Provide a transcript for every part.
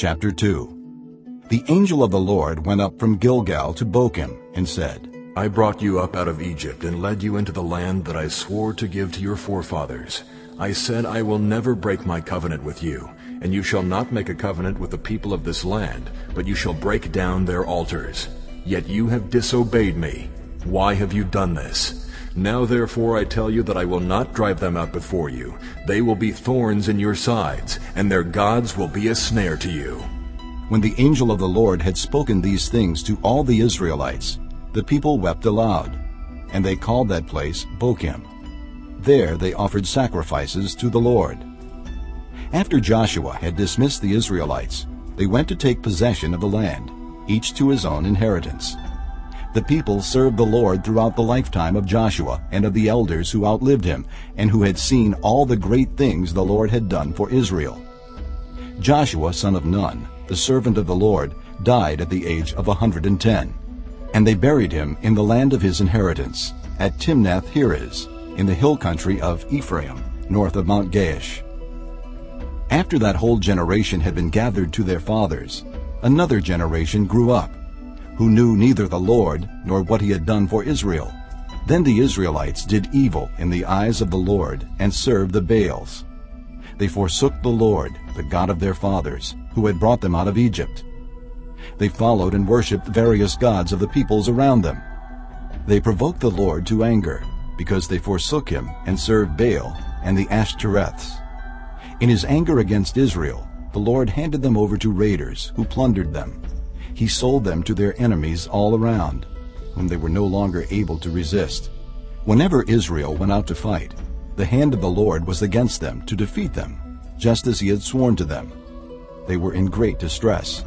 Chapter 2 The angel of the Lord went up from Gilgal to Bochim and said, I brought you up out of Egypt and led you into the land that I swore to give to your forefathers. I said I will never break my covenant with you, and you shall not make a covenant with the people of this land, but you shall break down their altars. Yet you have disobeyed me. Why have you done this? Now therefore I tell you that I will not drive them out before you. They will be thorns in your sides, and their gods will be a snare to you. When the angel of the Lord had spoken these things to all the Israelites, the people wept aloud, and they called that place Bochim. There they offered sacrifices to the Lord. After Joshua had dismissed the Israelites, they went to take possession of the land, each to his own inheritance. The people served the Lord throughout the lifetime of Joshua and of the elders who outlived him and who had seen all the great things the Lord had done for Israel. Joshua, son of Nun, the servant of the Lord, died at the age of a 110. And they buried him in the land of his inheritance, at Timnath-Heres, in the hill country of Ephraim, north of Mount Gaash. After that whole generation had been gathered to their fathers, another generation grew up, who knew neither the Lord nor what he had done for Israel. Then the Israelites did evil in the eyes of the Lord and served the Baals. They forsook the Lord, the God of their fathers, who had brought them out of Egypt. They followed and worshipped various gods of the peoples around them. They provoked the Lord to anger, because they forsook him and served Baal and the Ashtoreths. In his anger against Israel, the Lord handed them over to raiders, who plundered them he sold them to their enemies all around, whom they were no longer able to resist. Whenever Israel went out to fight, the hand of the Lord was against them to defeat them, just as he had sworn to them. They were in great distress.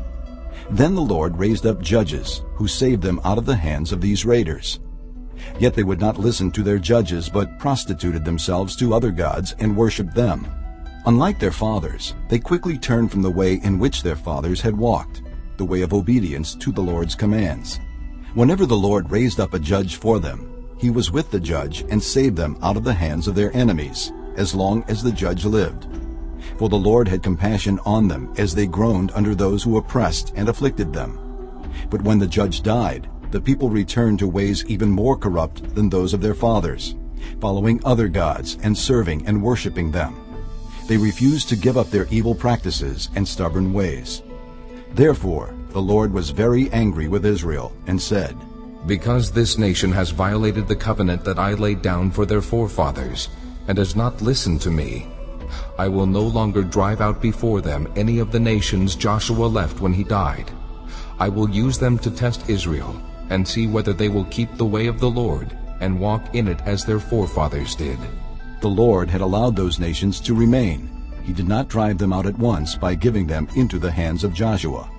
Then the Lord raised up judges, who saved them out of the hands of these raiders. Yet they would not listen to their judges, but prostituted themselves to other gods and worshipped them. Unlike their fathers, they quickly turned from the way in which their fathers had walked the way of obedience to the Lord's commands. Whenever the Lord raised up a judge for them, he was with the judge and saved them out of the hands of their enemies, as long as the judge lived. For the Lord had compassion on them as they groaned under those who oppressed and afflicted them. But when the judge died, the people returned to ways even more corrupt than those of their fathers, following other gods and serving and worshiping them. They refused to give up their evil practices and stubborn ways. Therefore the Lord was very angry with Israel and said, Because this nation has violated the covenant that I laid down for their forefathers, and has not listened to me, I will no longer drive out before them any of the nations Joshua left when he died. I will use them to test Israel, and see whether they will keep the way of the Lord, and walk in it as their forefathers did. The Lord had allowed those nations to remain, he did not drive them out at once by giving them into the hands of Joshua.